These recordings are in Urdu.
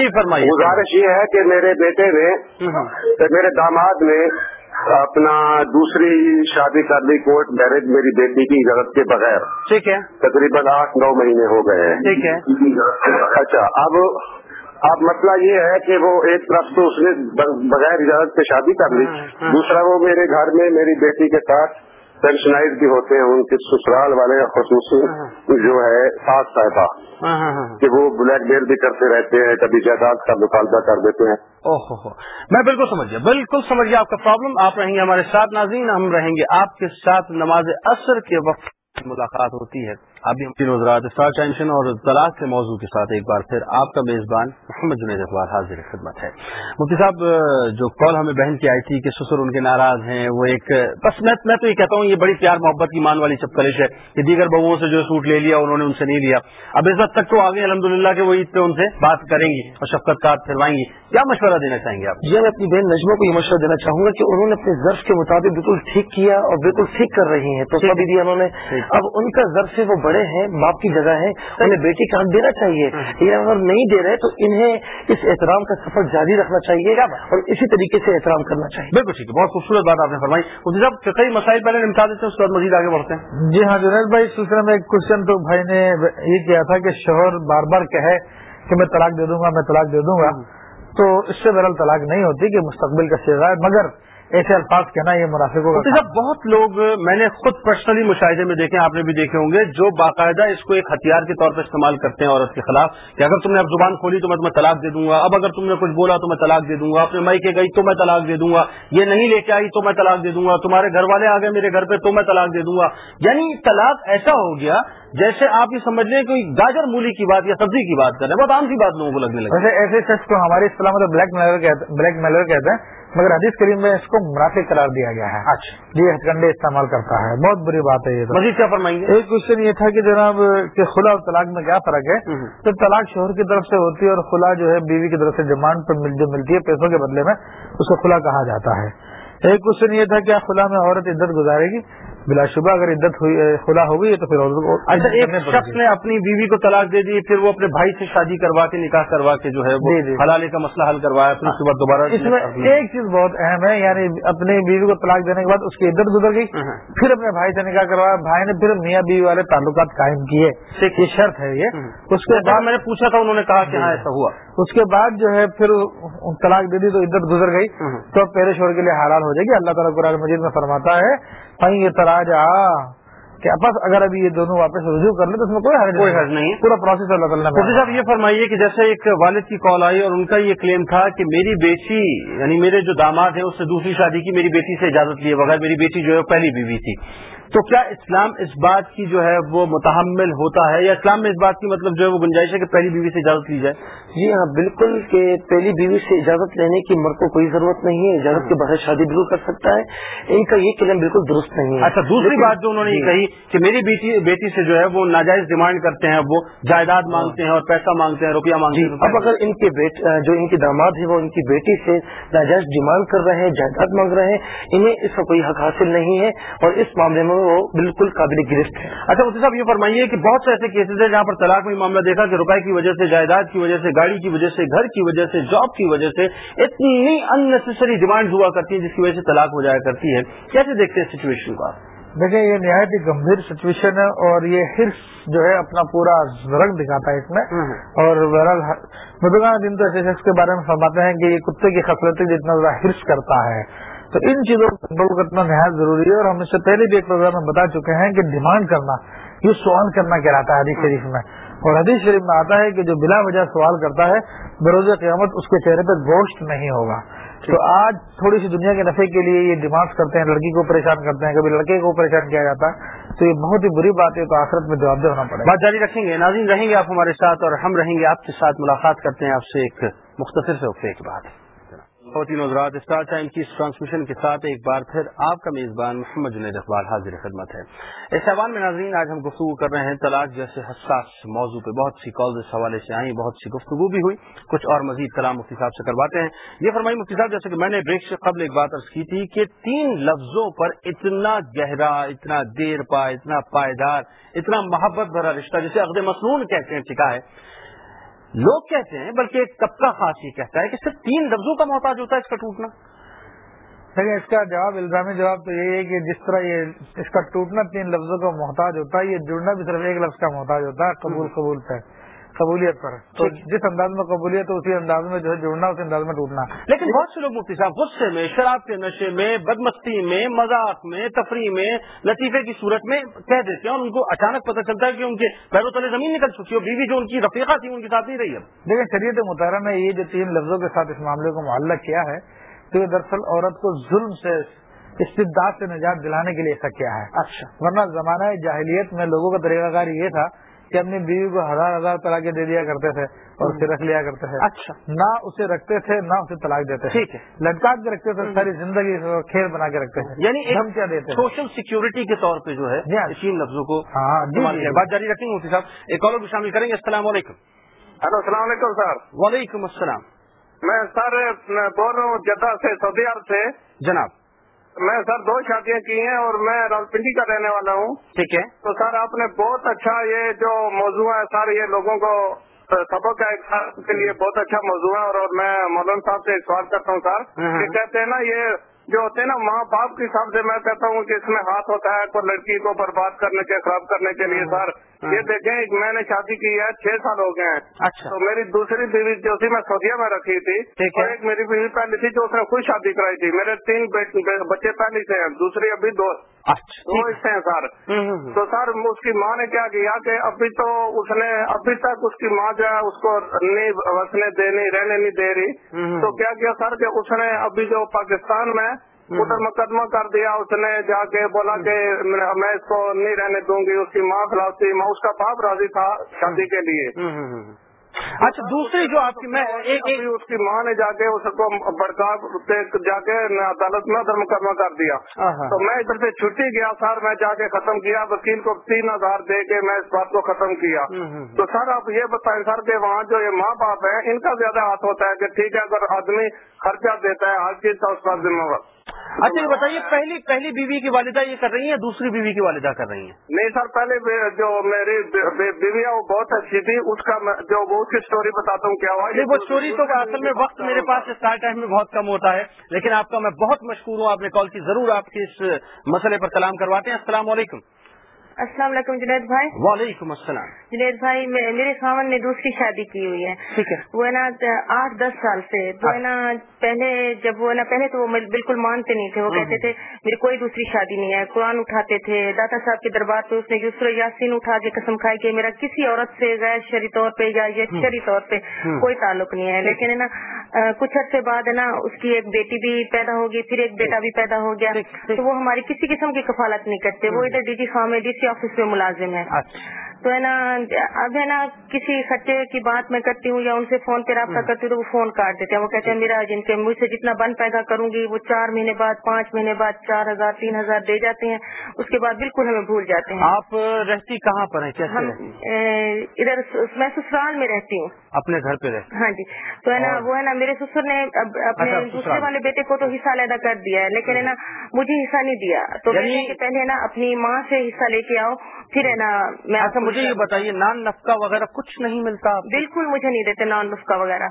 جی فرمائیے۔ گزارش یہ ہے کہ میرے بیٹے نے ہاں، ہاں۔ میرے داماد نے اپنا دوسری شادی کر لی کورٹ میرج میری بیٹی کی اجازت کے بغیر۔ ٹھیک ہے۔ تقریباً آٹھ نو مہینے ہو گئے ہیں۔ ٹھیک ہے۔ اچھا اب اب مسئلہ یہ ہے کہ وہ ایک طرف تو اس نے بغیر اجازت سے شادی کر لی۔ ہاں، دوسرا وہ میرے گھر میں میری بیٹی کے ساتھ پینشنائز بھی ہوتے ہیں ان کے سسرال والے خصوصی ہاں، ہاں، ہاں۔ جو ہے ساس صاحبہ کہ وہ بلیک میل بھی کرتے رہتے ہیں کبھی جائیداد کا مطالبہ کر دیتے ہیں۔ اوہ میں بالکل سمجھ گیا بالکل سمجھ گیا آپ کا پرابلم آپ رہیں گے ہمارے ساتھ ناظرین ہم رہیں گے آپ کے ساتھ۔ نماز اثر کے وقت ملاقات ہوتی ہے۔ ابھی ہم حضرات اسٹار ٹینشن اور طلاق کے موضوع کے ساتھ ایک بار پھر آپ کا میزبان محمد جنید اخبار حاضر خدمت ہے۔ مفتی صاحب جو کال ہمیں بہن کی آئی تھی کہ سسر ان کے ناراض ہیں وہ ایک بس میں میں تو یہ کہتا ہوں یہ بڑی پیار محبت کی مان والی چپکلش ہے کہ دیگر بہوؤں سے جو سوٹ لے لیا انہوں نے ان سے نہیں لیا۔ اب اس وقت تک تو آگے الحمدللہ کہ وہ عید پہ ان سے بات کریں گی اور شفقت کار پھروائیں گی۔ کیا مشورہ دینا چاہیں گے آپ؟ یہ میں اپنی بہن نجموں کو یہ مشورہ دینا چاہوں گا کہ انہوں نے اپنے ظرف کے مطابق بالکل ٹھیک کیا اور بالکل ٹھیک کر رہی ہیں۔ تو سبھی دیا انہوں نے۔ اب ان کا ظرف وہ بڑے ہیں باپ کی جگہ ہے انہیں بیٹی کام دینا چاہیے۔ ہاں۔ یہ اگر نہیں دے رہے تو انہیں اس احترام کا سفر جاری رکھنا چاہیے اور اسی طریقے سے احترام کرنا چاہیے۔ بالکل ٹھیک ہے بہت خوبصورت بات آپ نے فرمائی۔ صاحب کئی مسائل پہلے نمٹا دیتے ہیں اس کے بعد مزید آگے بڑھتے ہیں۔ جی ہاں جنید بھائی سلسلے میں ایک کوشچن تو بھائی نے یہ کیا تھا کہ شوہر بار بار کہے کہ میں طلاق دے دوں گا میں طلاق دے دوں گا۔ ہاں۔ تو اس سے بہرحال طلاق نہیں ہوتی کہ مستقبل کا سیزا ہے مگر ایسے الفاظ کہنا یہ مناسب ہوگا صاحب بہت لوگ میں نے خود پرسنلی مشاہدے میں دیکھے آپ نے بھی دیکھے ہوں گے جو باقاعدہ اس کو ایک ہتھیار کے طور پر استعمال کرتے ہیں عورت کے خلاف کہ اگر تم نے اب زبان کھولی تو میں تمہیں طلاق دے دوں گا اب اگر تم نے کچھ بولا تو میں طلاق دے دوں گا اپنے مائی کے گئی تو میں طلاق دے دوں گا یہ نہیں لے کے آئی تو میں طلاق دے دوں گا تمہارے گھر والے آ گئے میرے گھر پہ تو میں طلاق دے دوں گا۔ یعنی طلاق ایسا ہو گیا جیسے آپ یہ سمجھ لیں کوئی گاجر مولی کی بات یا سبزی کی بات کر رہے ہیں بہت عام سی بات لوگوں کو لگنے لگے ایسے شخص کو ہمارے اسلام میں بلیک میلر بلیک میلر کہتے ہیں۔ مگر حدیث کریم میں اس کو منافع قرار دیا گیا ہے۔ اچھا۔ یہ کنڈے استعمال کرتا ہے۔ بہت بری بات ہے یہ مزید کیا فرمائیں گے ایک کوشچن یہ تھا کہ جناب کہ خلا اور طلاق میں کیا فرق ہے؟ تو طلاق شوہر کی طرف سے ہوتی ہے اور خلا جو ہے بیوی کی طرف سے ڈیمانڈ پر مل جو ملتی ہے پیسوں کے بدلے میں اسے خلا کہا جاتا ہے۔ ایک کوشچن یہ تھا کہ خلا میں عورت عزت گزارے گی؟ بلا شبہ اگر عدت خلا ہو گئی تو پھر اچھا ایک شخص نے اپنی بیوی کو طلاق دے دی پھر وہ اپنے بھائی سے شادی کروا کے نکاح کروا کے جو ہے جی، جی۔ حلالے کا مسئلہ حل کروایا پھر اس کے بعد دوبارہ اس میں ایک چیز بہت اہم ہے یعنی اپنی بیوی کو طلاق دینے کے بعد اس کی عدت گزر گئی ہاں، ہاں۔ پھر اپنے بھائی سے نکاح کروایا بھائی نے پھر میاں بیوی والے تعلقات قائم کیے۔ یہ شرط ہے یہ۔ ہاں۔ اس کے اچھا، بعد میں نے پوچھا تھا انہوں نے کہا کہ جی، ہاں ایسا ہوا۔ اس کے بعد جو ہے پھر طلاق دے دی تو عدت گزر گئی۔ تو پہلے شور کے لیے حلال ہو جائے گی۔ اللہ تعالیٰ قرآن مجید میں فرماتا ہے یہ تراجا کہ بس اگر ابھی یہ دونوں واپس رجوع کر لیں تو اس میں کوئی حرج کوئی حرج نہیں ہے۔ پورا پروسیس اللہ تعالیٰ مفتی صاحب یہ فرمائیے کہ جیسے ایک والد کی کال آئی اور ان کا یہ کلیم تھا کہ میری بیٹی یعنی میرے جو داماد ہے اس سے دوسری شادی کی میری بیٹی سے اجازت لیے بغیر میری بیٹی جو ہے پہلی بیوی تھی۔ تو کیا اسلام اس بات کی جو ہے وہ متحمل ہوتا ہے؟ یا اسلام میں اس بات کی مطلب جو ہے وہ گنجائش ہے کہ پہلی بیوی سے اجازت لی جائے؟ جی ہاں بالکل کہ پہلی بیوی سے اجازت لینے کی مرد کو کوئی ضرورت نہیں ہے اجازت کے بغیر شادی بالکل کر سکتا ہے۔ ان کا یہ کلم بالکل درست نہیں ہے۔ اچھا دوسری بات جو انہوں نے یہ جی۔ کہی کہ میری بیٹی بیٹی سے جو ہے وہ ناجائز ڈیمانڈ کرتے ہیں وہ جائیداد ہاں۔ مانگتے ہیں اور پیسہ مانگتے ہیں روپیہ مانگتے جی، ہیں اب اگر ان کے جو ان کے داماد ہیں وہ ان کی بیٹی سے ناجائز ڈیمانڈ کر رہے ہیں جائیداد مانگ رہے ہیں انہیں اس کا کوئی حق حاصل نہیں ہے اور اس معاملے میں وہ بالکل قابل گرفت ہے۔ اچھا مفتی صاحب یہ فرمائیے کہ بہت سے ایسے کیسز ہیں جہاں پر طلاق میں معاملہ دیکھا کہ روپئے کی وجہ سے جائیداد کی وجہ سے گاڑی کی وجہ سے گھر کی وجہ سے جاب کی وجہ سے اتنی اننیسری ڈیمانڈ ہوا کرتی ہے جس کی وجہ سے طلاق ہو جایا کرتی ہے کیسے دیکھتے ہیں سچویشن کو دیکھیں یہ نہایت ہی گمبھیر سچویشن ہے اور یہ ہرس جو ہے اپنا پورا رنگ دکھاتا ہے اس میں۔ ہاں، ہاں۔ اور بہرحال مدگان دن تو ایسے شخص کے بارے میں فرماتے ہیں کہ یہ کتے کی خصلتیں جتنا زیادہ ہرس کرتا ہے۔ تو ان چیزوں کو کنٹرول کرنا نہایت ضروری ہے اور ہم اس سے پہلے بھی ایک پروگرام میں بتا چکے ہیں کہ ڈیمانڈ کرنا یہ سوال کرنا کہلاتا ہے حدیث ہاں۔ شریف میں۔ اور حدیث شریف میں آتا ہے کہ جو بلا وجہ سوال کرتا ہے بروز قیامت اس کے چہرے پہ گوشت نہیں ہوگا۔ تو آج تھوڑی سی دنیا کے نفے کے لیے یہ ڈیمانڈ کرتے ہیں لڑکی کو پریشان کرتے ہیں کبھی لڑکے کو پریشان کیا جاتا ہے تو یہ بہت ہی بری بات ہے تو آخرت میں جواب دہ ہونا پڑے بات جاری رکھیں گے ناظرین رہیں گے آپ ہمارے ساتھ اور ہم رہیں گے آپ کے ساتھ ملاقات کرتے ہیں۔ آپ سے ایک مختصر سے وقفے کے بعد۔ خواتین حضرات، اسٹار ٹائم کی اس ٹرانسمیشن کے ساتھ ایک بار پھر آپ کا میزبان محمد جنید اقبال حاضر خدمت ہے۔ اس حوالے میں ناظرین، آج ہم گفتگو کر رہے ہیں طلاق جیسے حساس موضوع پہ۔ بہت سی کالز اس حوالے سے آئیں، بہت سی گفتگو بھی ہوئی۔ کچھ اور مزید کلام مفتی صاحب سے کرواتے ہیں۔ یہ فرمائی، مفتی صاحب، جیسے کہ میں نے بریک سے قبل ایک بات عرض کی تھی کہ تین لفظوں پر اتنا گہرا، اتنا دیر پا، اتنا پائیدار، اتنا محبت بھرا رشتہ، جسے عقد مصنون کہتے ہیں ٹھیک ہے۔ لوگ کہتے ہیں، بلکہ ایک طبقہ خاص یہ کہتا ہے کہ صرف تین لفظوں کا محتاج ہوتا ہے اس کا ٹوٹنا۔ سر اس کا جواب، الزامی جواب تو یہی ہے کہ جس طرح یہ اس کا ٹوٹنا تین لفظوں کا محتاج ہوتا ہے، یہ جڑنا بھی صرف ایک لفظ کا محتاج ہوتا ہے، قبول قبول پہ۔ قبولیت پر تو جس انداز میں قبولیت اسی انداز میں جو ہے جڑنا اسی انداز میں ٹوٹنا۔ لیکن بہت سے لوگ مفتی صاحب غصے میں شراب کے نشے میں بدمستی میں مذاق میں تفریح میں لطیفے کی صورت میں کہہ دیتے ہیں اور ان کو اچانک پتہ چلتا ہے کہ ان کے پیروں تلے زمین نکل چکی ہے بیوی جو ان کی رفیقہ تھی ان کے ساتھ نہیں رہی ہے لیکن شریعت محترم نے یہ جو تین لفظوں کے ساتھ اس معاملے کو معلق کیا ہے تو یہ دراصل عورت کو ظلم سے استداد سے نجات دلانے کے لیے ایسا کیا ہے۔ اچھا۔ ورنہ زمانہ جاہلیت میں لوگوں کا طریقہ کار یہ تھا کہ اپنی بیوی کو ہزار ہزار طرح کے دے دیا کرتے تھے اور اسے رکھ لیا کرتے تھے۔ اچھا۔ نہ اسے رکھتے تھے نہ اسے طلاق دیتے تھے۔ ٹھیک ہے۔ لٹکا کے رکھتے تھے ساری زندگی کھیل بنا کے رکھتے تھے۔ یعنی ایک دھمکیاں دیتے سوشل سیکیورٹی کے طور پہ جو ہے جی۔ تین لفظوں کو ہاں جی جی کیا۔ بات جاری رکھیں گے مفتی صاحب۔ ایک اور بھی شامل کریں گے۔ السلام علیکم۔ ہلو السلام علیکم سر۔ وعلیکم السلام۔ میں سر بول رہا ہوں جدہ سے سعودی عرب سے۔ جناب۔ میں سر دو شادیاں کی ہیں اور میں راولپنڈی کا رہنے والا ہوں۔ ٹھیک ہے۔ تو سر آپ نے بہت اچھا یہ جو موضوع ہے سر یہ لوگوں کو سبق کے لیے بہت اچھا موضوع ہے اور میں مولانا صاحب سے سوال کرتا ہوں سر۔ ہاں۔ کہ کہتے ہیں نا یہ جو ہوتے ہیں نا ماں باپ کے حساب سے میں کہتا ہوں کہ اس میں ہاتھ ہوتا ہے کوئی لڑکی کو برباد کرنے کے خراب کرنے کے لیے سر ہاں۔ یہ دیکھیں میں نے شادی کی ہے چھ سال ہو گئے ہیں اچھا تو میری دوسری بیوی جو تھی میں سعودیہ میں رکھی تھی۔ اور ایک میری بیوی پہلی تھی جو اس نے خود شادی کرائی تھی میرے تین بچے پہلی سے ہیں دوسری ابھی دو دو اس سے ہیں سر۔ تو سر اس کی ماں نے کیا کیا کہ ابھی تو اس نے ابھی تک اس کی ماں جو ہے اس کو نہیں وسنے دے نہیں رہنے نہیں دے رہی۔ تو کیا کیا سر کہ اس نے ابھی جو پاکستان میں ادھر مقدمہ کر دیا اس نے جا کے بولا کہ میں اس کو نہیں رہنے دوں گی اس کی ماں خلاف تھی ماں اس کا باپ راضی تھا شادی کے لیے۔ اچھا دوسری جو آپ کی میں اس کی ماں نے جا کے اس کو سے جا کے عدالت میں ادھر مقدمہ کر دیا۔ تو میں ادھر سے چھٹی گیا سر میں جا کے ختم کیا وکیل کو تین ہزار دے کے میں اس بات کو ختم کیا۔ تو سر آپ یہ بتائیں سر کہ وہاں جو یہ ماں باپ ہیں ان کا زیادہ ہاتھ ہوتا ہے کہ ٹھیک ہے اگر آدمی خرچہ دیتا ہے ہر چیز کا اس کا ذمہ وار اچھا یہ بتائیے پہلی پہلی بیوی کی والدہ یہ کر رہی ہیں دوسری بیوی کی والدہ کر رہی ہیں؟ نہیں سر پہلے جو میری بیوی ہے وہ بہت اچھی تھی۔ اس کا جو وہ اس کی اسٹوری بتاتا ہوں کیا ہوا۔ نہیں وہ اسٹوری تو اصل میں وقت میرے پاس اسٹار ٹائم میں بہت کم ہوتا ہے لیکن آپ کا میں بہت مشکور ہوں آپ نے کال کی ضرور آپ کے اس مسئلے پر کلام کرواتے ہیں۔ السلام علیکم۔ السلام علیکم جنید بھائی۔ وعلیکم السلام۔ جنید بھائی میرے خامن نے دوسری شادی کی ہوئی ہے۔ ٹھیک ہے۔ وہ ہے نا آٹھ دس سال سے۔ وہ ہے نا پہلے جب وہ نا پہلے تو وہ بالکل مانتے نہیں تھے۔ وہ کہتے تھے میری کوئی دوسری شادی نہیں ہے۔ قرآن اٹھاتے تھے۔ دادا صاحب کے دربار پہ اس نے یسر یاسین اٹھا کے قسم کھائی کہ میرا کسی عورت سے غیر شری طور پہ یا یہ شری طور پہ کوئی تعلق نہیں ہے۔ لیکن ہے نا کچھ عرصے بعد ہے نا اس کی ایک بیٹی بھی پیدا ہوگی پھر ایک بیٹا بھی پیدا ہو گیا۔ تو وہ ہماری کسی قسم کی کفالت نہیں کرتے وہ ادھر ڈی جی فارم میں ڈی سی آفس میں ملازم ہے۔ اچھا۔ تو ہے نا اب ہے نا کسی خرچے کی بات میں کرتی ہوں یا ان سے فون پہ رابطہ کرتی ہوں تو وہ فون کاٹ دیتے ہیں۔ وہ کہتے ہیں میرا جن کے مجھ سے جتنا بن پیدا کروں گی وہ چار مہینے بعد پانچ مہینے بعد چار ہزار تین ہزار دے جاتے ہیں۔ اس کے بعد بالکل ہمیں بھول جاتے ہیں۔ آپ رہتی کہاں پر ہیں؟ ہم ادھر میں سسرال میں رہتی ہوں۔ اپنے گھر پہ رہتی ہاں جی۔ تو ہے نا وہ ہے نا میرے سسر نے اپنے اچھا،۔ دوسرے والے بیٹے کو تو حصہ علیحدہ کر دیا ہے لیکن ہے نا مجھے حصہ نہیں دیا۔ تو یعنی- پہلے ہے نا اپنی ماں سے حصہ لے کے آؤ۔ پھر ہے نا میں مجھے یہ بتائیے، نان نفقہ وغیرہ کچھ نہیں ملتا؟ بالکل مجھے نہیں دیتے نان نسخہ وغیرہ۔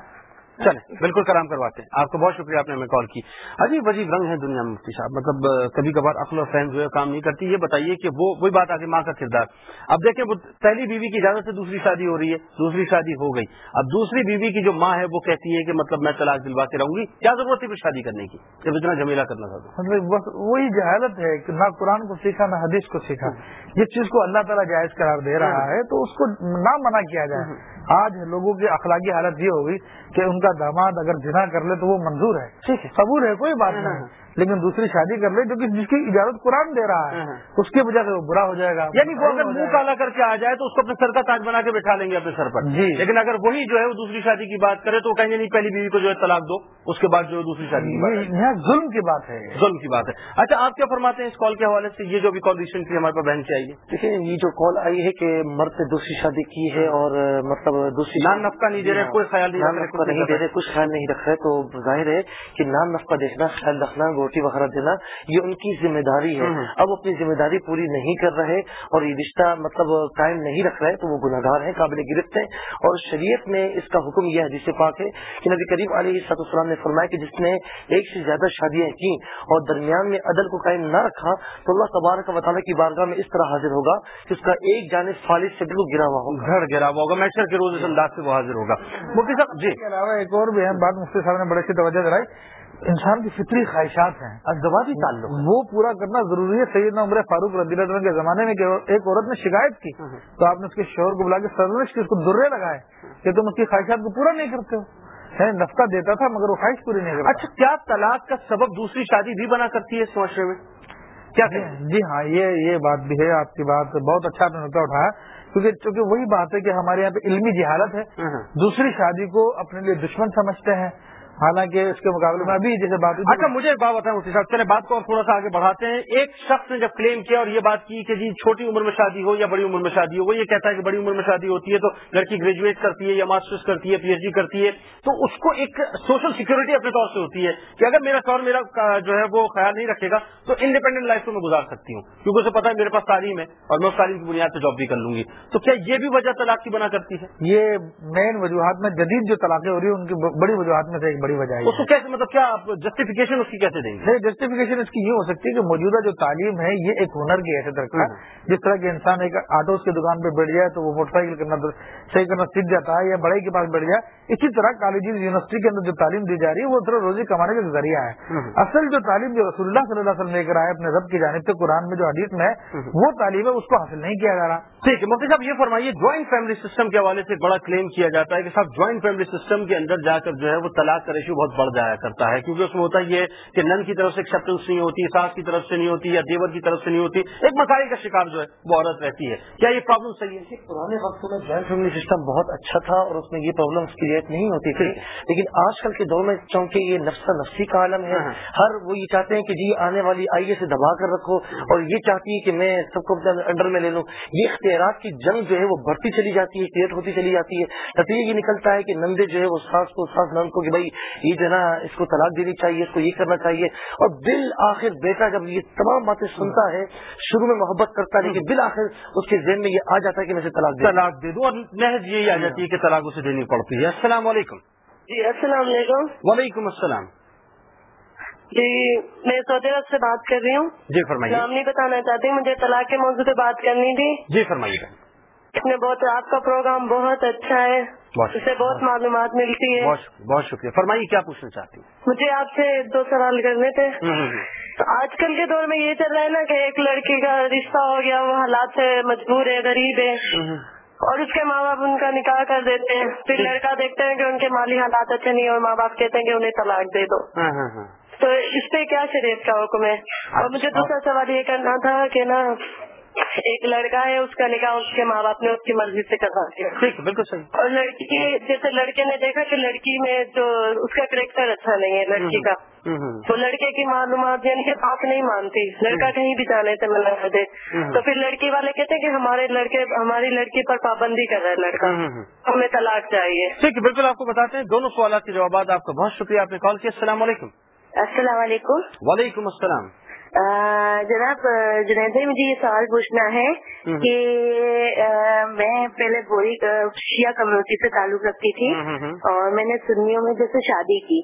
چلیں بالکل کلام کرواتے ہیں۔ آپ کو بہت شکریہ آپ نے ہمیں کال کی۔ عجیب عجیب رنگ ہے دنیا میں مفتی صاحب۔ مطلب کبھی کبھار عقل و فہم جو ہے کام نہیں کرتی۔ یہ بتائیے کہ وہ وہی بات آگے ماں کا کردار۔ اب دیکھیں وہ پہلی بیوی کی اجازت سے دوسری شادی ہو رہی ہے دوسری شادی ہو گئی۔ اب دوسری بیوی کی جو ماں ہے وہ کہتی ہے کہ مطلب میں طلاق دلوا کے رہوں گی کیا ضرورت تھی پھر شادی کرنے کی؟ جب اتنا جمیلا کرنا تھا تو۔ مطلب بس وہی جہالت ہے کہ نہ قرآن کو سیکھا نہ حدیث کو سیکھا۔ جس چیز کو اللہ تعالیٰ جائز قرار دے رہا ہے تو اس کو نہ منع کیا جائے۔ آج لوگوں کی اخلاقی حالت یہ ہوگی کہ ان کا داماد اگر جنا کر لے تو وہ منظور ہے۔ ٹھیک ہے۔ قبول ہے کوئی بات نہیں۔ لیکن دوسری شادی کر لے جو کہ جس کی اجازت قرآن دے رہا ہے اس کی وجہ سے وہ برا ہو جائے گا۔ یعنی وہ اگر منہ۔ کالا کر کے آ جائے تو اس کو اپنے سر کا تاج بنا کے بٹھا لیں گے اپنے سر پر۔ جی۔ لیکن اگر وہی جو ہے وہ دوسری شادی کی بات کرے تو کہیں گے نہیں پہلی بیوی کو جو ہے طلاق دو اس کے بعد جو ہے دوسری شادی کی بات یہاں ظلم کی بات ہے۔ ظلم کی بات ہے۔ اچھا آپ کیا فرماتے ہیں اس کال کے حوالے سے؟ یہ جو بھی کال ریسنٹلی ہمارے پاس بہن کی آئی ہے۔ دیکھیں یہ جو کال آئی ہے کہ مرد نے دوسری شادی کی ہے اور مطلب دوسری نان نفقہ نہیں دے رہے کوئی خیال نہیں دے رہے کچھ خیال نہیں رکھ رہے۔ تو ظاہر ہے کہ نان نفقہ دیکھنا خیال رکھنا روٹی وغیرہ دینا یہ ان کی ذمہ داری ہے۔ اب اپنی ذمہ داری پوری نہیں کر رہے اور یہ رشتہ مطلب قائم نہیں رکھ رہے تو وہ گناہ گار ہیں قابل گرفت ہیں۔ اور شریعت میں اس کا حکم یہ حدیث پاک ہے کہ نبی کریم علیہ سات السلام نے فرمایا کہ جس نے ایک سے زیادہ شادیاں کی اور درمیان میں عدل کو قائم نہ رکھا تو اللہ تبارک و تعالیٰ کی بارگاہ میں اس طرح حاضر ہوگا کہ اس کا ایک جانب فالد سے بالکل گرا ہوا ہوگا۔ گھر گرا ہوا ہوگا میشر کے روز انداز سے وہ حاضر ہوگا۔ مفتی صاحب جی۔ کے علاوہ ایک اور بھی اہم بات مفتی صاحب نے بڑی سی توجہ دلائی۔ انسان کی فطری خواہشات ہیں ازدواجی تعلق وہ پورا کرنا ضروری ہے۔ سیدنا عمر فاروق رضی اللہ عنہ کے زمانے میں کہ ایک عورت نے شکایت کی تو آپ نے اس کے شوہر کو بلا کے سرنش کی اس کو درے لگائے کہ تم اس کی خواہشات کو پورا نہیں کرتے ہو۔ ہے نفقہ دیتا تھا مگر وہ خواہش پوری نہیں کرتا۔ اچھا کیا طلاق کا سبب دوسری شادی بھی بنا کرتی ہے اس معاشرے میں؟ کیا جی کہیں جی ہاں یہ یہ بات بھی ہے۔ آپ کی بات بہت اچھا آپ نے نقطہ اٹھایا۔ کیونکہ چونکہ وہی بات ہے کہ ہمارے یہاں پہ علمی جہالت ہے۔ دوسری شادی کو اپنے لیے دشمن سمجھتے ہیں۔ حالانکہ اس کے مقابلے میں ابھی جیسے بات اچھا مجھے ایک بات بتائیں مفتی صاحب چلے بات کو اور تھوڑا سا آگے بڑھاتے ہیں۔ ایک شخص نے جب کلیم کیا اور یہ بات کی کہ جی چھوٹی عمر میں شادی ہو یا بڑی عمر میں شادی ہو وہ یہ کہتا ہے کہ بڑی عمر میں شادی ہوتی ہے تو لڑکی گریجویٹ کرتی ہے یا ماسٹرز کرتی ہے پی ایچ ڈی کرتی ہے۔ تو اس کو ایک سوشل سیکورٹی اپنے طور سے ہوتی ہے کہ اگر میرا شوہر میرا جو ہے وہ خیال نہیں رکھے گا تو انڈیپینڈنٹ لائف کو میں گزار سکتی ہوں۔ کیونکہ اسے پتا ہے میرے پاس تعلیم ہے اور میں اس تعلیم کی بنیاد پہ جاب بھی کر لوں گی۔ تو کیا یہ بھی وجہ طلاق کی بنا کرتی ہے؟ یہ مین وجوہات میں جدید جو طلاقیں ہو رہی ہیں ان کی بڑی وجوہات میں سے ایک بڑی وجہ ہے اس کو کیسے مطلب کیا آپ جسٹیفیکیشن اس کی کیسے دیں گے؟ جسٹیفیکیشن اس کی یہ ہو سکتی ہے کہ موجودہ جو تعلیم ہے یہ ایک ہنر کی حیثیت رکھتا ہے۔ جس طرح کہ انسان ایک آٹوز کی دکان پہ بیٹھ جائے تو وہ موٹر سائیکل کرنا صحیح کرنا سیکھ جاتا ہے یا بڑے کے پاس بیٹھ جائے۔ اسی طرح کالجز یونیورسٹی کے اندر جو تعلیم دی جا رہی ہے وہ صرف روزی کمانے کا ذریعہ ہے۔ اصل جو تعلیم جو رسول اللہ صلی اللہ علیہ وسلم لے کر آئے اپنے رب کی جانب سے قرآن میں جو حدیث میں ہے وہ تعلیم ہے اس کو حاصل نہیں کیا جا رہا۔ ٹھیک ہے مفتی صاحب یہ فرمائیے جوائنٹ فیملی سسٹم کے حوالے سے بڑا کلیم کیا جاتا ہے کہ صاحب جوائنٹ فیملی سسٹم کے اندر جا کر جو ہے وہ طلاق کا ریشو بہت بڑھ جایا کرتا ہے کیونکہ اس میں ہوتا یہ کہ نن کی طرف سے ایکسپٹنس نہیں ہوتی ساس کی طرف سے نہیں ہوتی یا دیور کی طرف سے نہیں ہوتی ایک مسائل کا شکار جو ہے وہ عورت رہتی ہے۔ کیا یہ پرابلم صحیح ہے؟ پرانے وقتوں میں جوائنٹ فیملی سسٹم بہت اچھا تھا اور اس میں یہ پرابلم کریٹ نہیں ہوتی تھی۔ لیکن آج کل کے دور میں چونکہ یہ نفس نفسی کا عالم ہے ہر وہ یہ چاہتے ہیں کہ جی آنے والی آئیے سے دبا کر رکھو اور یہ چاہتی ہے کہ میں سب کو اپنے انڈر میں لے لوں۔ یہ اختیارات کی جنگ جو ہے وہ بڑھتی چلی جاتی ہے کریٹ ہوتی چلی جاتی ہے۔ نتیجہ یہ نکلتا ہے کہ نندے جو ہے وہ ساس کو ساس نند کو کہ بھائی یہ جو ہے نا اس کو طلاق دینی چاہیے اس کو یہ کرنا چاہیے۔ اور بالآخر بیٹا جب یہ تمام باتیں سنتا ہے شروع میں محبت کرتا ہے لیکن بالآخر اس کے ذہن میں یہ آ جاتا ہے کہ میں اسے طلاق دے دوں۔ طلاق دے دوں اور محض یہی آ جاتی ہے کہ طلاق اسے دینی پڑتی ہے۔ السلام علیکم۔ جی السلام علیکم۔ وعلیکم السلام۔ جی میں سعودی عرب سے بات کر رہی ہوں۔ جی فرمائیے۔ نام نہیں بتانا چاہتی مجھے طلاق کے موضوع پہ بات کرنی تھی۔ جی فرمائیے۔ اس میں بہت آپ کا پروگرام بہت اچھا ہے۔ بہت اس سے بہت معلومات ملتی ہے بہت شکریہ بہت شکریہ۔ فرمائیے کیا پوچھنا چاہتی ہیں مجھے آپ سے دو سوال کرنے تھے۔ آج کل کے دور میں یہ چل رہا ہے نا کہ ایک لڑکی کا رشتہ ہو گیا وہ حالات سے مجبور ہے غریب ہے۔ اور اس کے ماں باپ ان کا نکاح کر دیتے ہیں۔ پھر لڑکا دیکھتے ہیں کہ ان کے مالی حالات اچھے نہیں اور ماں باپ کہتے ہیں کہ انہیں طلاق دے دو۔ ہاں ہاں ہاں۔ تو اس پہ کیا شریعت کا حکم ہے؟ اور مجھے دوسرا سوال یہ کرنا تھا کہ نا ایک لڑکا ہے اس کا نکاح اس کے ماں باپ نے اس کی مرضی سے کروا دیا۔ ٹھیک بالکل صحیح۔ اور لڑکی جیسے لڑکے نے دیکھا کہ لڑکی میں جو اس کا کریکٹر اچھا نہیں ہے لڑکی کا۔ تو لڑکے کی معلومات یعنی کہ بات نہیں مانتی۔ لڑکا کہیں بھی جانے سے کر دے۔ تو پھر لڑکی والے کہتے ہیں کہ ہمارے لڑکے ہماری لڑکی پر پابندی کر رہا ہے لڑکا۔ ہمیں طلاق چاہیے۔ ٹھیک ہے بالکل آپ کو بتاتے ہیں۔ دونوں سوالات کے جوابات آپ کا بہت شکریہ آپ نے کال کیا۔ السلام علیکم۔ السلام علیکم۔ وعلیکم السلام۔ جناب جنید بھائی مجھے یہ سوال پوچھنا ہے کہ میں پہلے بوری شیعہ کمیونٹی سے تعلق رکھتی تھی اور میں نے سنیوں میں جیسے شادی کی۔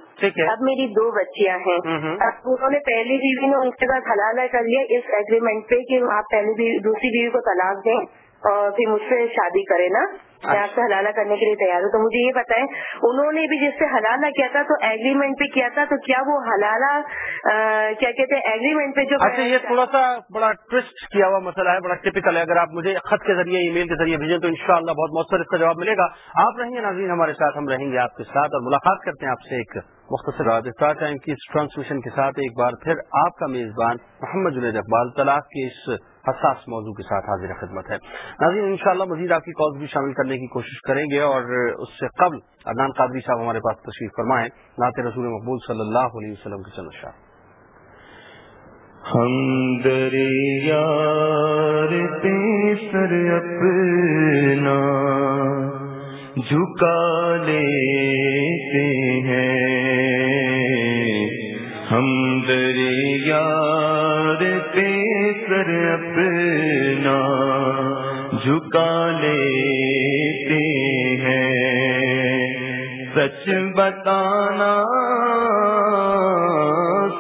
اب میری دو بچیاں ہیں۔ اب انہوں نے پہلی بیوی نے ان کے ساتھ حلالہ کر لیا اس ایگریمنٹ پہ کہ آپ پہلی دوسری بیوی کو طلاق دیں اور پھر مجھ سے شادی کرے نا؟ میں آپ سے حلالہ کرنے کے لیے تیار ہوں۔ تو مجھے یہ بتائیں انہوں نے بھی جس سے حلالہ کیا تھا، تو ایگریمنٹ پہ کیا تھا، تو کیا وہ حلالہ کیا کہتے ہیں ایگریمنٹ پہ جو اچھا یہ تھوڑا سا بڑا ٹوسٹ کیا ہوا مسئلہ ہے، بڑا ٹپکل ہے۔ اگر آپ مجھے خط کے ذریعے ای میل کے ذریعے بھیجیں تو انشاءاللہ بہت مؤثر اس کا جواب ملے گا۔ آپ رہیں گے ناظرین ہمارے ساتھ، ہم رہیں گے آپ کے ساتھ اور ملاقات کرتے ہیں آپ سے ایک مختصر راجستان ٹائم کی اس ٹرانسمیشن کے ساتھ۔ ایک بار پھر آپ کا میزبان محمد جنید اقبال طلاق کے اس حساس موضوع کے ساتھ حاضر خدمت ہے۔ ناظرین، انشاءاللہ مزید آپ کی کالز بھی شامل کرنے کی کوشش کریں گے اور اس سے قبل عدنان قادری صاحب ہمارے پاس تشریف فرمائیں۔ نعت رسول مقبول صلی اللہ علیہ وسلم کے چند شاہ ہم دریار سر اپنا جھکا لیتے ہیں۔ ہم دریا پہ سر اپنا جھکا لیتے ہیں۔ سچ بتانا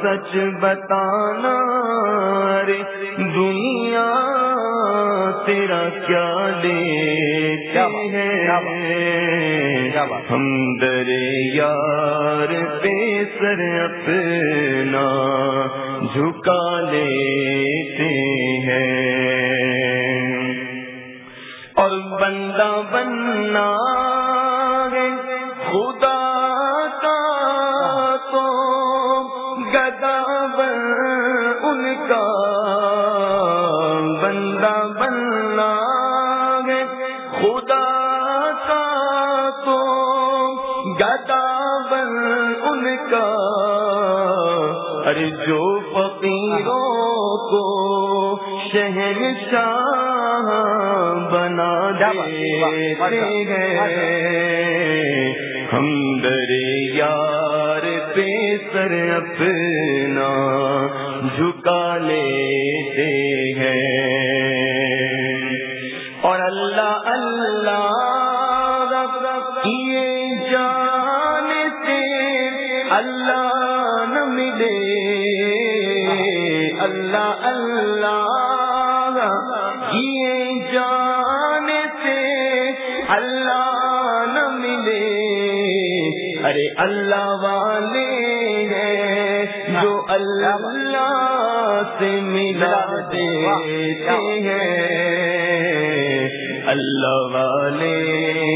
سچ بتانا رے دنیا تیرا کیا لیتے ہیں؟ ہم در یار پہ سر اپنا جھکا لیتے ہے خدا کا تو گدا ان کا بندہ بننا ہے خدا کا تو گدا بن ان کا۔ ارے جو فقیروں کو شہر شاہ بنا دیتے ہم در یار پہ سر اپنا جھکا لیتے ہیں۔ اور اللہ اللہ یہ جانتے، اللہ نہ ملے۔ اللہ اللہ اللہ نہ ملے۔ ارے اللہ والے ہیں جو اللہ اللہ سے ملا دیتے ہیں۔ اللہ والے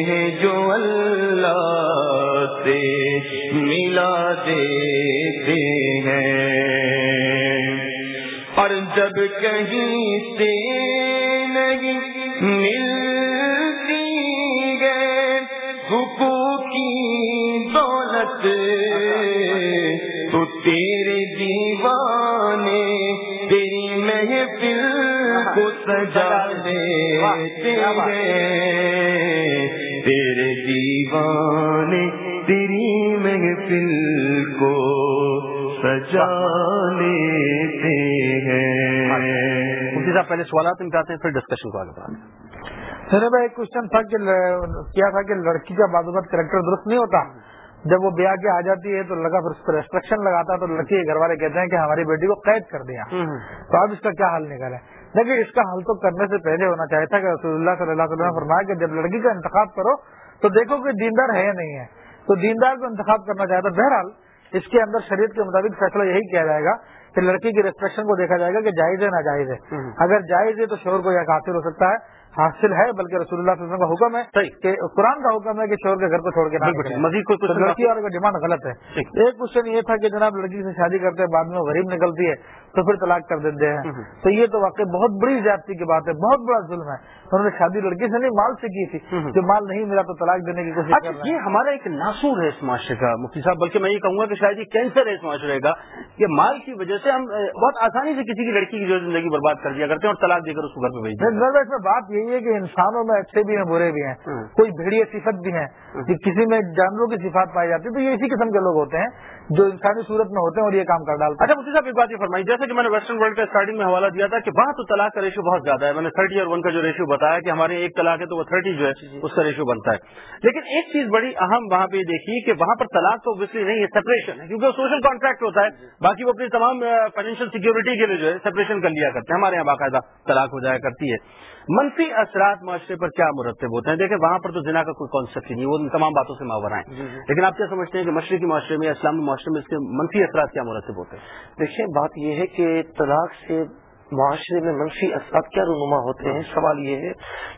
ہیں جو اللہ سے ملا دیتے ہیں۔ اور جب کہیں سے نہیں ملتی تیرے دیوانے تیری محفل کو سجا لیتے ہیں۔ مفتی صاحب پہلے سوالات نکالتے ہیں پھر ڈسکشن کو آگے بڑھاتے ہیں۔ میرے بھائی ایک کوشچن تھا کہ کیا تھا کہ لڑکی کا بعض اوقات کریکٹر درست نہیں ہوتا؟ جب وہ بیاہ کے آ جاتی ہے تو لگا پھر اس پر ریسٹرکشن لگاتا تو لڑکی کے گھر والے کہتے ہیں کہ ہماری بیٹی کو قید کر دیا۔ تو اب اس کا کیا حل نکالے لیکن اس کا حل تو کرنے سے پہلے ہونا چاہیے تھا کہ رسول اللہ صلی اللہ علیہ وسلم نے فرمایا کہ جب لڑکی کا انتخاب کرو تو دیکھو کہ دیندار ہے یا نہیں ہے۔ تو دیندار کو انتخاب کرنا چاہے تو بہرحال اس کے اندر شریعت کے مطابق فیصلہ یہی کیا جائے گا کہ لڑکی کی ریسٹرکشن کو دیکھا جائے گا کہ جائز ہے ناجائز ہے۔ اگر جائز ہے تو شور کو یہ حاصل ہو سکتا ہے۔ حاصل ہے بلکہ رسول اللہ صلی اللہ علیہ وسلم کا حکم ہے صحیح۔ کہ قرآن کا حکم ہے کہ شور کے گھر کو چھوڑ کے نہ۔ مزید لڑکی والے کا ڈیمانڈ غلط ہے۔ ایک کوشچن یہ تھا کہ جناب لڑکی سے شادی کرتے ہیں بعد میں غریب نکلتی ہے۔ تو پھر طلاق کر دیتے ہیں۔ تو یہ تو واقعی بہت بڑی زیادتی کی بات ہے بہت بڑا ظلم ہے۔ انہوں نے شادی لڑکی سے نہیں مال سے کی تھی۔ جو مال نہیں ملا تو طلاق دینے کی کوشش اچھا یہ ہمارا ایک ناسور ہے اس معاشرے کا مفتی صاحب بلکہ میں یہ کہوں گا کہ شاید یہ کینسر ہے اس معاشرے کا کہ مال کی وجہ سے ہم بہت آسانی سے کسی کی لڑکی کی جو زندگی برباد کر دیا کرتے ہیں اور طلاق دے کر اس کو گھر پہ بھیج دیتے ہیں بات یہی ہے کہ انسانوں میں اچھے بھی ہیں برے بھی ہیں۔ کوئی بھیڑیا صفت بھی ہیں کہ کسی میں جانوروں کی صفات پائی جاتی ہے تو یہ اسی قسم کے لوگ ہوتے ہیں۔ جو انسانی صورت میں ہوتے ہیں اور یہ کام کر ڈالتے ہیں۔ اچھا مفتی صاحب ایک بات یہ فرمائی جیسے کہ میں نے ویسٹرن ورلڈ کا اسٹارٹنگ میں حوالہ دیا تھا کہ وہاں تو طلاق کا ریشو بہت زیادہ ہے۔ میں نے تھرٹی اور ون کا جو ریشو بتایا کہ ہمارے ایک طلاق ہے تو وہ تھرٹی جو ہے اس کا ریشو بنتا ہے۔ لیکن ایک چیز بڑی اہم وہاں پہ یہ دیکھی کہ وہاں پر طلاق تو اوبیسلی نہیں ہے سپریشن ہے۔ کیونکہ وہ سوشل کانٹریکٹ ہوتا ہے۔ باقی وہ اپنی تمام فائنینشیل سیکورٹی کے لیے جو ہے سپریشن کر لیا کرتے ہیں۔ ہمارے یہاں باقاعدہ طلاق ہو جایا کرتی ہے۔ منفی اثرات معاشرے پر کیا مرتب ہوتے ہیں؟ دیکھیں وہاں پر تو جنا کا کوئی کانسیپٹ ہی نہیں وہ ان تمام باتوں سے ماورا ہیں. لیکن آپ کیا سمجھتے ہیں کہ مشرقی معاشرے میں اسلامی معاشرے میں اس کے منفی اثرات کیا مرتب ہوتے ہیں؟ دیکھیں بات یہ ہے کہ طلاق سے معاشرے میں منفی اثرات کیا رونما ہوتے ہیں؟ سوال یہ ہے.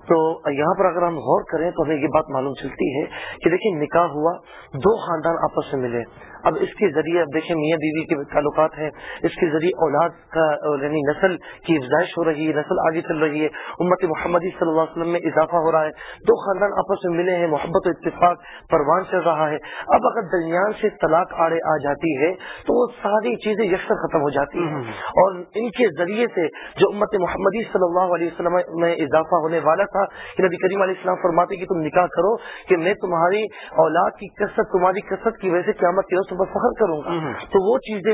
تو یہاں پر اگر ہم غور کریں تو ہمیں یہ بات معلوم چلتی ہے کہ دیکھیں نکاح ہوا دو خاندان آپس میں ملے. اب اس کے ذریعے اب دیکھیں میاں بیوی کے تعلقات ہیں اس کے ذریعے اولاد کا یعنی نسل کی افزائش ہو رہی ہے نسل آگے چل رہی ہے امت محمدی صلی اللہ علیہ وسلم میں اضافہ ہو رہا ہے دو خاندان آپس میں ملے ہیں محبت و اتفاق پروان چل رہا ہے۔ اب اگر درمیان سے طلاق آڑے آ جاتی ہے تو وہ ساری چیزیں یکسر ختم ہو جاتی ہیں۔ اور ان کے ذریعے سے جو امت محمدی صلی اللہ علیہ وسلم میں اضافہ ہونے والا تھا کہ نبی کریم علیہ السلام فرماتے کہ تم نکاح کرو کہ میں تمہاری اولاد کی کثرت تمہاری کثرت کی وجہ سے قیامت کے روز فخر کروں گا۔ تو وہ چیزیں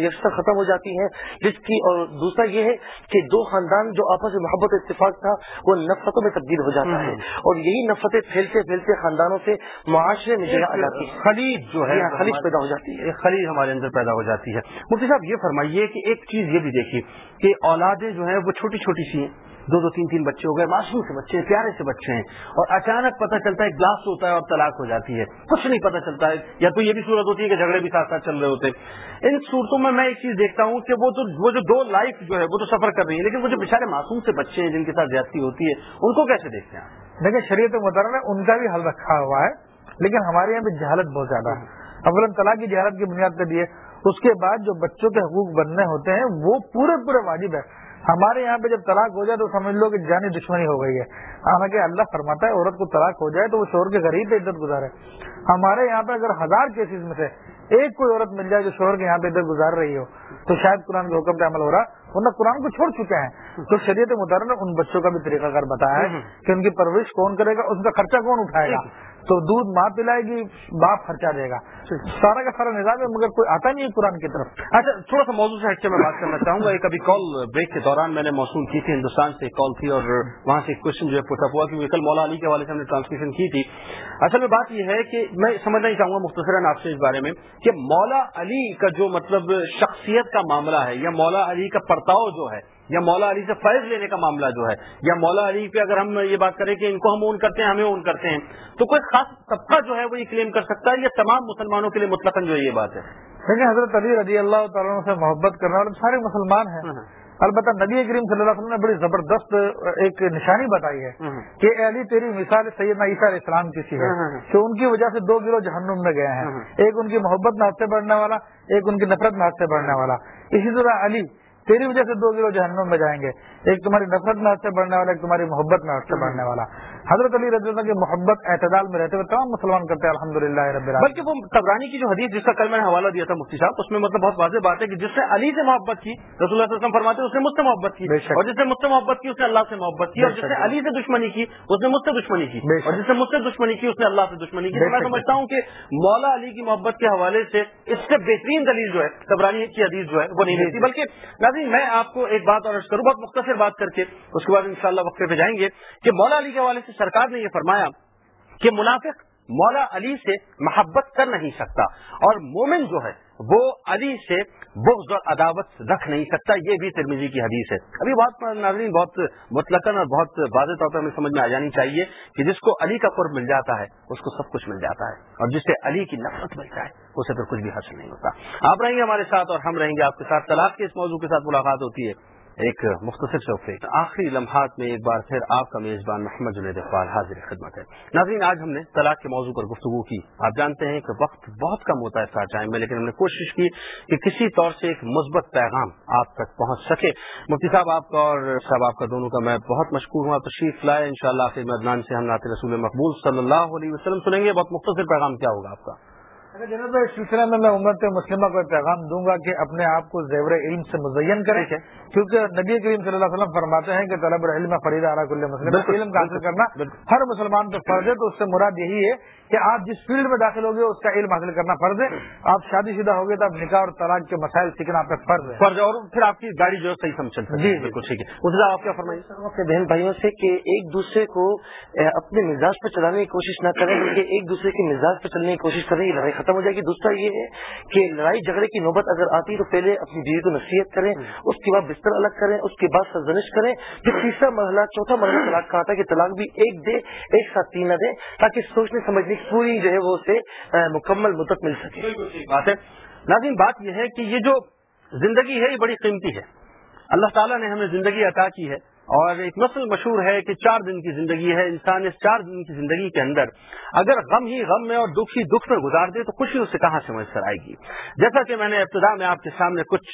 یکسر ختم ہو جاتی ہیں۔ جس کی اور دوسرا یہ ہے کہ دو خاندان جو آپس میں محبت اتفاق تھا وہ نفرتوں میں تبدیل ہو جاتا ہے۔ اور یہی نفرتیں پھیلتے پھیلتے خاندانوں سے معاشرے میں جگہ آ جاتی ہے خلیج جو ہے خلیج پیدا ہو جاتی ہے۔ خلیج ہمارے اندر پیدا ہو جاتی ہے۔ مفتی صاحب یہ فرمائیے کہ ایک چیز یہ بھی دیکھیے کہ اولادیں جو ہیں وہ چھوٹی چھوٹی سی ہیں۔ دو دو تین تین بچے ہو گئے، معصوم سے بچے ہیں، پیارے سے بچے ہیں، اور اچانک پتہ چلتا ہے گلاس ہوتا ہے اور طلاق ہو جاتی ہے۔ کچھ نہیں پتہ چلتا ہے، یا تو یہ بھی صورت ہوتی ہے کہ جھگڑے بھی ساتھ ساتھ چل رہے ہوتے ہیں۔ ان صورتوں میں میں ایک چیز دیکھتا ہوں کہ وہ تو، وہ جو دو لائف جو ہے، وہ تو سفر کر رہی ہے لیکن وہ جو بےچارے معصوم سے بچے ہیں، جن کے ساتھ زیادتی ہوتی ہے، ان کو کیسے دیکھتے ہیں دیکھیں، شریعت محترم نے ان کا بھی حل رکھا ہوا ہے، لیکن ہمارے یہاں پہ جہالت بہت زیادہ ہے۔ اول طلاق کی جہالت کی بنیاد پہ دیے اس کے بعد جو بچوں کے حقوق بننے ہوتے ہیں، وہ پورے پورے واجب ہے ہمارے یہاں پہ جب طلاق ہو جائے تو سمجھ لو کہ جانی دشمنی ہو گئی ہے۔ حالانکہ اللہ فرماتا ہے عورت کو طلاق ہو جائے تو وہ شور کے غریب پہ عزت گزارے۔ ہمارے یہاں پہ اگر ہزار کیسز میں سے ایک کوئی عورت مل جائے جو شوہر کے یہاں پہ ادھر گزار رہی ہو تو شاید قرآن کے حکم پہ عمل ہو رہا۔ ورنہ قرآن کو چھوڑ چکے ہیں تو شریعت مطالعہ نے ان بچوں کا بھی طریقہ کار بتایا ہے کہ ان کی پرورش کون کرے گا اس کا خرچہ کون اٹھائے گا۔ تو دودھ ماں پلائے گی باپ خرچہ دے گا۔ سارا کا سارا نظام ہے مگر کوئی آتا نہیں ہے قرآن کی طرف۔ اچھا تھوڑا سا موضوع سے ہٹ کے میں بات کرنا چاہوں گا۔ ایک ابھی کال بریک کے دوران میں نے موصول کی تھی ہندوستان سے کال تھی اور وہاں سے کوشچن جو ہے پوچھا ہوا کیونکہ کل مولا علی کے حوالے سے ہم نے ٹرانسلیشن کی تھی۔ اصل میں بات یہ ہے کہ میں سمجھنا ہی چاہوں گا مختصراً آپ سے اس بارے میں کہ مولا علی کا جو مطلب شخصیت کا معاملہ ہے یا مولا علی کا پرتاؤ جو ہے یا مولا علی سے فیض لینے کا معاملہ جو ہے یا مولا علی پہ اگر ہم یہ بات کریں کہ ان کو ہم اون کرتے ہیں ہمیں اون کرتے ہیں تو کوئی خاص طبقہ جو ہے وہ یہ کلیم کر سکتا ہے یا تمام مسلمانوں کے لیے مطلق جو ہے یہ بات ہے؟ دیکھیں حضرت علی رضی اللہ تعالیٰ سے محبت کرنے والے سارے مسلمان ہیں۔ البتہ نبی کریم صلی اللہ علیہ وسلم نے بڑی زبردست ایک نشانی بتائی ہے کہ اے علی تیری مثال سیدنا عیسیٰ علیہ السلام کی سی ہے۔ کہ ان کی وجہ سے دو گروہ جہنم میں گئے ہیں۔ ایک ان کی محبت میں ہاتھ سے بڑھنے والا ایک ان کی نفرت میں ہاتھ سے بڑھنے والا۔ اسی طرح علی تیری وجہ سے دو گروہ جہنم میں جائیں گے۔ ایک تمہاری نفرت میں ہاتھ سے بڑھنے والا ایک تمہاری محبت میں ہاتھ سے بڑھنے والا۔ حضرت علی رضی اللہ کی محبت اعتدال میں رہتے ہوئے تمام مسلمان کرتے ہیں الحمد للہ رب بلکہ وہ تبرانی کی جو حدیث جس کا کل میں نے حوالہ دیا تھا مفتی صاحب اس میں مطلب بہت واضح بات ہے کہ جس سے علی سے محبت کی رسول اللہ وسلم فرماتے اس نے مجھ سے محبت کی۔ اور جس سے مجھ سے محبت کی اس نے اللہ سے محبت کی۔ اور جس نے علی سے دشمنی کی اس نے مجھ سے دشمنی کی۔ اور جس نے مجھ سے دشمنی کی اس نے اللہ سے دشمنی کی۔ میں سمجھتا ہوں کہ مولا علی کی محبت کے حوالے سے اس سے بہترین دلیل جو ہے تبرانی کی حدیث جو ہے وہ نہیں ملتی۔ بلکہ ناظرین میں آپ کو ایک بات اور کروں، بہت مختصر بات کر کے، اس کے بعد انشاءاللہ وقفے پہ جائیں گے کہ مولا علی کے حوالے سے سرکار نے یہ فرمایا کہ منافق مولا علی سے محبت کر نہیں سکتا اور مومن جو ہے وہ علی سے بغض اور عداوت رکھ نہیں سکتا، یہ بھی ترمیزی کی حدیث ہے۔ ابھی بات ناظرین، بہت مطلق اور بہت واضح طور پر ہمیں سمجھ میں آ جانی چاہیے کہ جس کو علی کا قرب مل جاتا ہے، اس کو سب کچھ مل جاتا ہے اور جس سے علی کی نفرت مل جائے اسے پھر کچھ بھی حاصل نہیں ہوتا۔ آپ رہیں گے ہمارے ساتھ اور ہم رہیں گے آپ کے ساتھ۔ طلاق کے اس موضوع کے ساتھ ملاقات ہوتی ہے۔ ایک مختصر شوقے آخری لمحات میں ایک بار پھر آپ کا میزبان محمد جنید اقبال حاضر خدمت ہے۔ ناظرین، آج ہم نے طلاق کے موضوع پر گفتگو کی۔ آپ جانتے ہیں کہ وقت بہت کم ہوتا ہے ساتھ ٹائم میں لیکن ہم نے کوشش کی کہ کسی طور سے ایک مثبت پیغام آپ تک پہنچ سکے۔ مفتی صاحب، آپ کا اور صاحب، آپ کا دونوں کا میں بہت مشکور ہوں۔ تشریف لائے ان شاء اللہ مدنان سے ہم نات رسول مقبول صلی اللہ علیہ وسلم سنیں گے۔ بہت مختصر پیغام کیا ہوگا آپ کا؟ جناب اس سلسلے میں میں امت مسلمہ کو پیغام دوں گا کہ اپنے آپ کو زیور علم سے مزین کریں۔ کیونکہ نبی کریم صلی اللہ علیہ وسلم فرماتے ہیں کہ طلب العلم فرید علا کل مسلم علم کا حاصل کرنا ہر مسلمان پہ فرض ہے تو اس سے مراد یہی ہے کہ آپ جس فیلڈ میں داخل ہوگے اس کا علم حاصل کرنا فرض ہے۔ آپ شادی شدہ ہوگے تو اب نکاح اور طلاق کے مسائل سیکھنا آپ کا فرض ہے۔ فرض اور پھر آپ کی گاڑی جو ہے صحیح سمجھ جی بالکل ٹھیک ہے۔ آپ کیا فرمائیے؟ اپنے بہن بھائیوں سے کہ ایک دوسرے کو اپنے مزاج پہ چلانے کی کوشش نہ کریں بلکہ ایک دوسرے کے مزاج پہ چلنے کی کوشش کریں یہ لڑائی ختم ہو جائے گی۔ دوسرا یہ ہے کہ لڑائی جھگڑے کی نوبت اگر آتی تو پہلے اپنی بیوی کو نصیحت کریں اس کے بعد بستر الگ کریں اس کے بعد سرزنش کریں۔ پھر تیسرا مرحلہ چوتھا مرحلہ طلاق کا آتا ہے کہ طلاق بھی ایک دے ایک ساتھ تین نہ دے تاکہ سوچنے سمجھنے کی پوری جو ہے وہ اسے مکمل مدت مل سکے۔ بات ہے۔ ناظرین بات یہ ہے کہ یہ جو زندگی ہے یہ بڑی قیمتی ہے۔ اللہ تعالیٰ نے ہمیں زندگی عطا کی ہے۔ اور ایک مسل مشہور ہے کہ چار دن کی زندگی ہے، انسان اس چار دن کی زندگی کے اندر اگر غم ہی غم میں اور دکھ ہی دکھ میں گزار دے تو خوشی اسے کہاں سے میسر آئے گی؟ جیسا کہ میں نے ابتدا میں آپ کے سامنے کچھ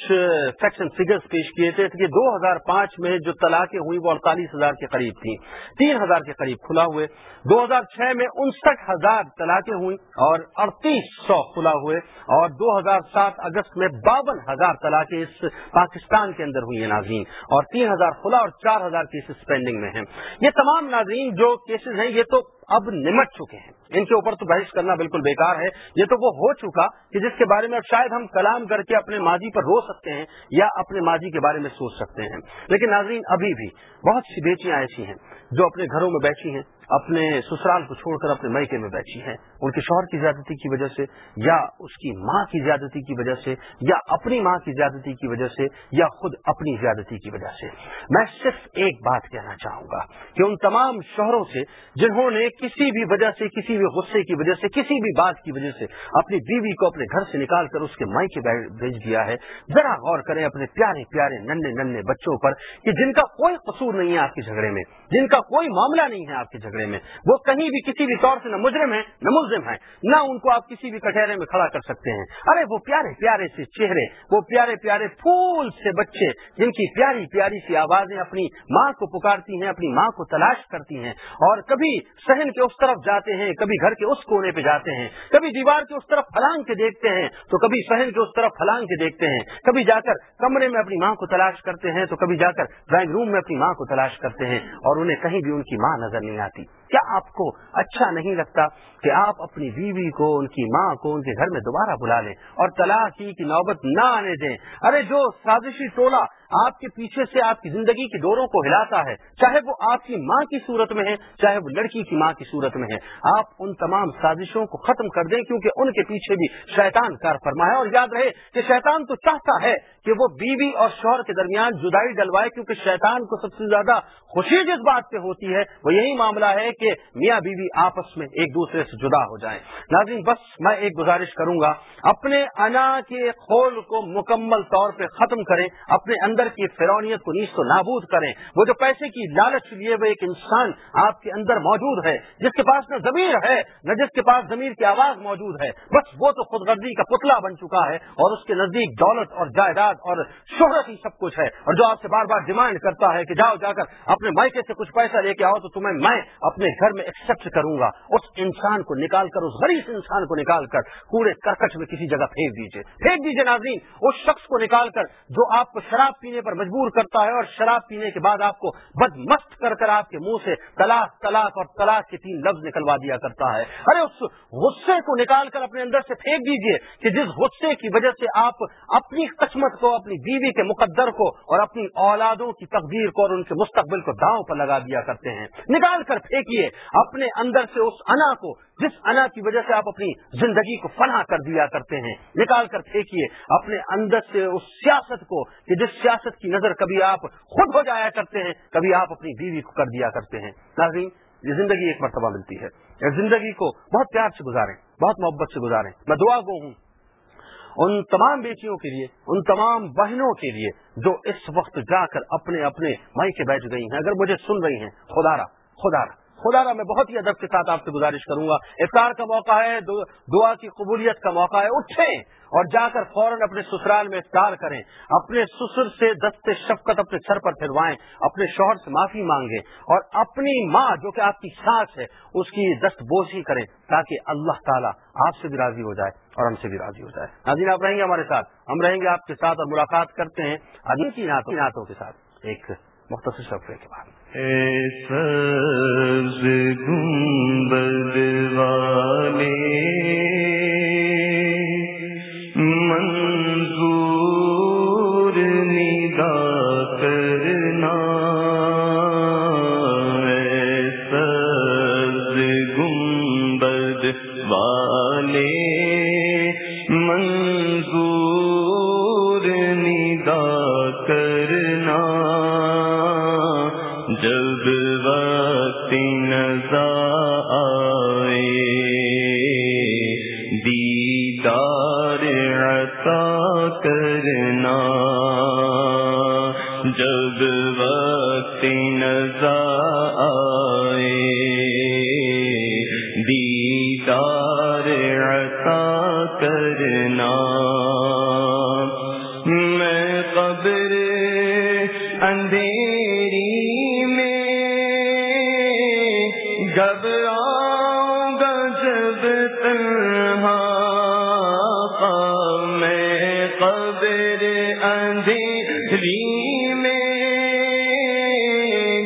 سیکشن فگرز پیش کیے تھے کہ دو ہزار پانچ میں جو طلاقیں ہوئی وہ اڑتالیس ہزار کے قریب تھیں، تین ہزار کے قریب کھلا ہوئے، دو ہزار چھ میں انسٹھ ہزار طلاقیں ہوئی اور اڑتیس سو کھلا ہوئے اور دو ہزار سات اگست میں باون ہزار طلاقیں اس پاکستان کے اندر ہوئی ہیں ناظرین اور تین ہزار کھلا اور چار ہزار کیسز پینڈنگ میں ہیں۔ یہ تمام ناظرین جو کیسز ہیں یہ تو اب نمٹ چکے ہیں۔ ان کے اوپر تو بحث کرنا بالکل بیکار ہے۔ یہ تو وہ ہو چکا کہ جس کے بارے میں شاید ہم کلام کر کے اپنے ماضی پر رو سکتے ہیں یا اپنے ماضی کے بارے میں سوچ سکتے ہیں۔ لیکن ناظرین، ابھی بھی بہت سی بیٹیاں ایسی ہیں جو اپنے گھروں میں بیٹھی ہیں، اپنے سسرال کو چھوڑ کر اپنے میکے میں بیٹھی ہیں۔ ان کے شوہر کی زیادتی کی وجہ سے یا اس کی ماں کی زیادتی کی وجہ سے یا اپنی ماں کی زیادتی کی وجہ سے یا خود اپنی زیادتی کی وجہ سے۔ میں صرف ایک بات کہنا چاہوں گا کہ ان تمام شوہروں سے جنہوں نے کسی بھی وجہ سے، کسی بھی غصے کی وجہ سے، کسی بھی بات کی وجہ سے اپنی بیوی کو اپنے گھر سے نکال کر اس کے مائکے بھیج دیا ہے۔ ذرا غور کریں اپنے پیارے پیارے ننے ننے بچوں پر کہ جن کا کوئی قصور نہیں ہے آپ کے جھگڑے میں، جن کا کوئی معاملہ نہیں ہے آپ کے جھگڑے میں۔ وہ کہیں بھی کسی بھی طور سے نہ مجرم ہے نہ ملزم ہے نہ ان کو آپ کسی بھی کٹہرے میں کھڑا کر سکتے ہیں۔ ارے وہ پیارے پیارے سے چہرے، وہ پیارے پیارے پھول سے بچے، جن کی پیاری پیاری سی آوازیں اپنی ماں کو پکارتی ہیں، اپنی ماں کو تلاش کرتی ہیں۔ اور کبھی سہن کے اس طرف جاتے ہیں، کبھی گھر کے اس کونے پہ جاتے ہیں، کبھی دیوار کے اس طرف پھلانگ کے دیکھتے ہیں، تو کبھی سہن کے اس طرف پھلانگ کے دیکھتے ہیں، کبھی جا کر کمرے میں اپنی ماں کو تلاش کرتے ہیں، تو کبھی جا کر ڈرائنگ روم میں اپنی ماں کو تلاش کرتے ہیں، اور انہیں کہیں بھی ان کی ماں نظر نہیں آتی۔ کیا آپ کو اچھا نہیں لگتا کہ آپ اپنی بیوی کو، ان کی ماں کو ان کے گھر میں دوبارہ بلا لیں اور طلاق ہی کی نوبت نہ آنے دیں؟ ارے جو سازشی ٹولہ آپ کے پیچھے سے آپ کی زندگی کی ڈوروں کو ہلاتا ہے، چاہے وہ آپ کی ماں کی صورت میں ہے، چاہے وہ لڑکی کی ماں کی صورت میں ہے، آپ ان تمام سازشوں کو ختم کر دیں کیونکہ ان کے پیچھے بھی شیطان کار فرما ہے۔ اور یاد رہے کہ شیطان تو چاہتا ہے کہ وہ بیوی اور شوہر کے درمیان جدائی ڈلوائے کیونکہ شیطان کو سب سے زیادہ خوشی جس بات پہ ہوتی ہے، وہ یہی معاملہ ہے کہ میاں بیوی آپس میں ایک دوسرے سے جدا ہو جائیں۔ ناظرین، بس میں ایک گزارش کروں گا، اپنے انا کے خول کو مکمل طور پہ ختم کریں، اپنے اندر کی فرونیت کو نیز کو نابود کریں۔ وہ جو پیسے کی لالچ لیے وہ ایک انسان آپ کے اندر موجود ہے، جس کے پاس نہ ضمیر ہے، نہ جس کے پاس ضمیر کی آواز موجود ہے، بس وہ تو خود غرضی کا پتلا بن چکا ہے اور اس کے نزدیک دولت اور جائیداد اور شہرت ہی سب کچھ ہے۔ اور جو آپ سے بار بار ڈیمانڈ کرتا ہے کہ جاؤ جا کر اپنے مائکے سے کچھ پیسہ لے کے آؤ تو تمہیں میں اپنے گھر میں ایکسپٹ کروں گا، اس انسان کو نکال کر، اس غریب انسان کو نکال کر کوڑے کرکٹ میں کسی جگہ پھینک دیجیے پھینک دیجیے ناظرین، اس شخص کو نکال کر جو آپ کو شراب پینے پر مجبور کرتا ہے اور شراب پینے کے بعد آپ کو بد مست کر کر آپ کے منہ سے طلاق طلاق اور طلاق کے تین لفظ نکلوا دیا کرتا ہے۔ ارے، اس غصے کو نکال کر اپنے اندر سے پھینک دیجیے کہ جس غصے کی وجہ سے آپ اپنی قسمت کو، اپنی بیوی کے مقدر کو اور اپنی اولادوں کی تقدیر کو اور ان کے مستقبل کو داؤں پر لگا دیا کرتے ہیں۔ نکال کر پھینکیے۔ اپنے اندر سے اس انا کو، جس انا کی وجہ سے آپ اپنی زندگی کو فنا کر دیا کرتے ہیں، نکال کر پھینکیے اپنے اندر سے اس سیاست کو کہ جس سیاست کی نظر کبھی آپ خود ہو جایا کرتے ہیں، کبھی آپ اپنی بیوی کو کر دیا کرتے ہیں۔ ناظرین، یہ زندگی ایک مرتبہ ملتی ہے۔ اس زندگی کو بہت پیار سے گزاریں، بہت محبت سے گزاریں۔ میں دعا گو ہوں ان تمام بیٹیوں کے لیے، ان تمام بہنوں کے لیے جو اس وقت جا کر اپنے اپنے مائی کے بیٹھ گئی ہیں، اگر مجھے سن رہی ہیں خدا را خدا را خدا را میں بہت ہی ادب کے ساتھ آپ سے گزارش کروں گا۔ افطار کا موقع ہے دعا کی قبولیت کا موقع ہے، اٹھیں اور جا کر فوراً اپنے سسرال میں افطار کریں۔ اپنے سسر سے دست شفقت اپنے سر پر پھروائیں، اپنے شوہر سے معافی مانگیں اور اپنی ماں جو کہ آپ کی سانس ہے، اس کی دست بوجھی کریں تاکہ اللہ تعالیٰ آپ سے بھی راضی ہو جائے اور ہم سے بھی راضی ہو جائے۔ ناظرین آپ رہیں گے ہمارے ساتھ۔ ہم رہیں گے آپ کے ساتھ اور ملاقات کرتے ہیں ادی کی نعتوں کے ساتھ، ایک مختصر شفرے کے بعد۔ سبز گنبد والے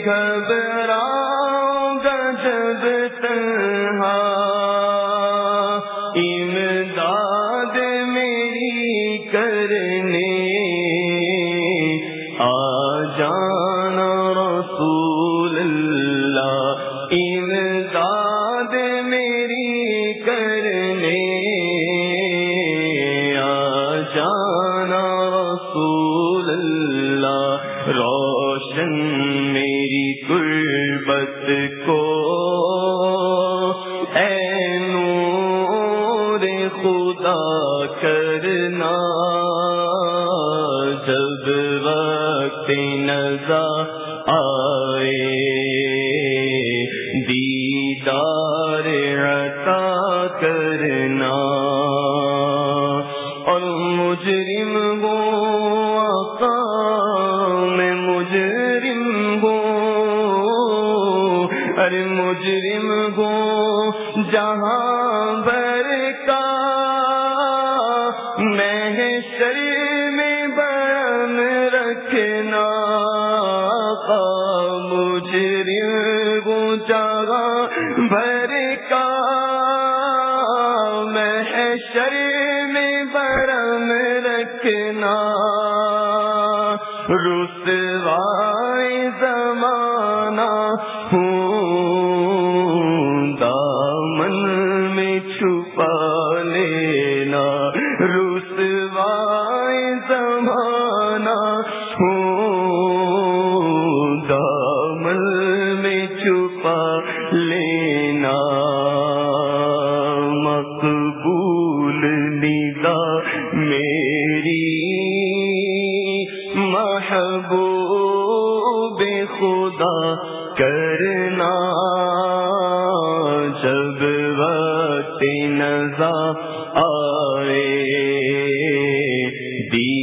گھبراؤں گا جب جہاں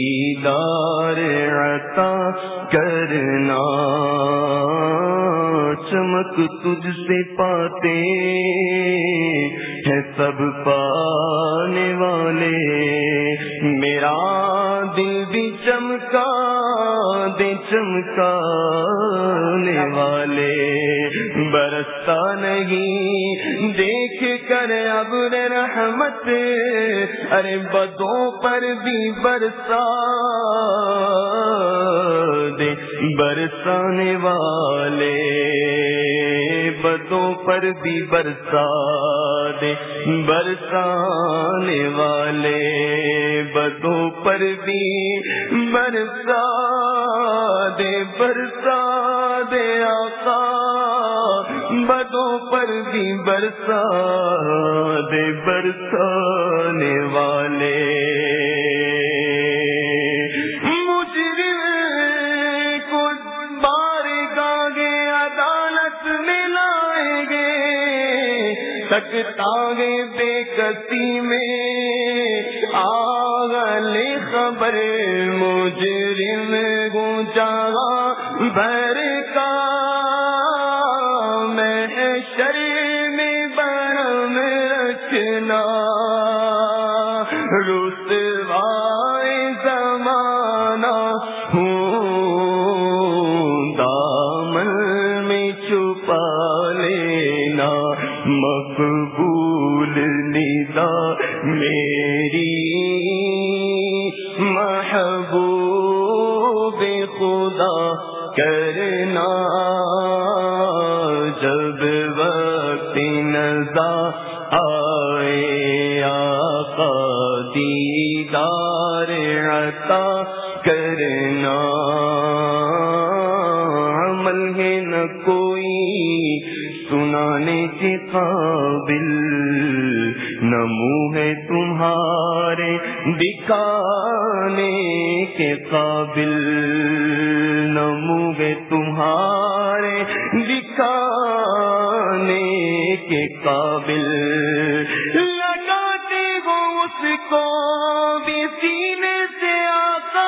دیدار عطا کرنا۔ چمک تجھ سے پاتے ہیں سب پانے والے۔ میرا دل بھی چمکا دے چمکانے والے۔ برستا نہیں۔ دیکھ کر اب رحمت، ارے بدوں پر بھی برسا۔ دے برسانے والے بدوں پر بھی برسا۔ دے برسانے والے بدوں پر بھی برسا۔ دے برسا دے آقا۔ بدوں پر بھی برسا دے برسانے والے۔ مجرم کو بار گاگے عدالت میں لائیں گے سکتا گے بے کسی میں۔ آگل خبر مجرم گونچا بھر کا تمہارے بکانے کے قابل نموے تمہارے بکانے کے قابل۔ لگاتے وہ اس کو بھی سینے سے آتا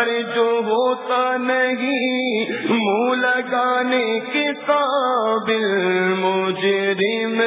ارے جو ہوتا نہیں، منہ لگانے کے قابل، مجرم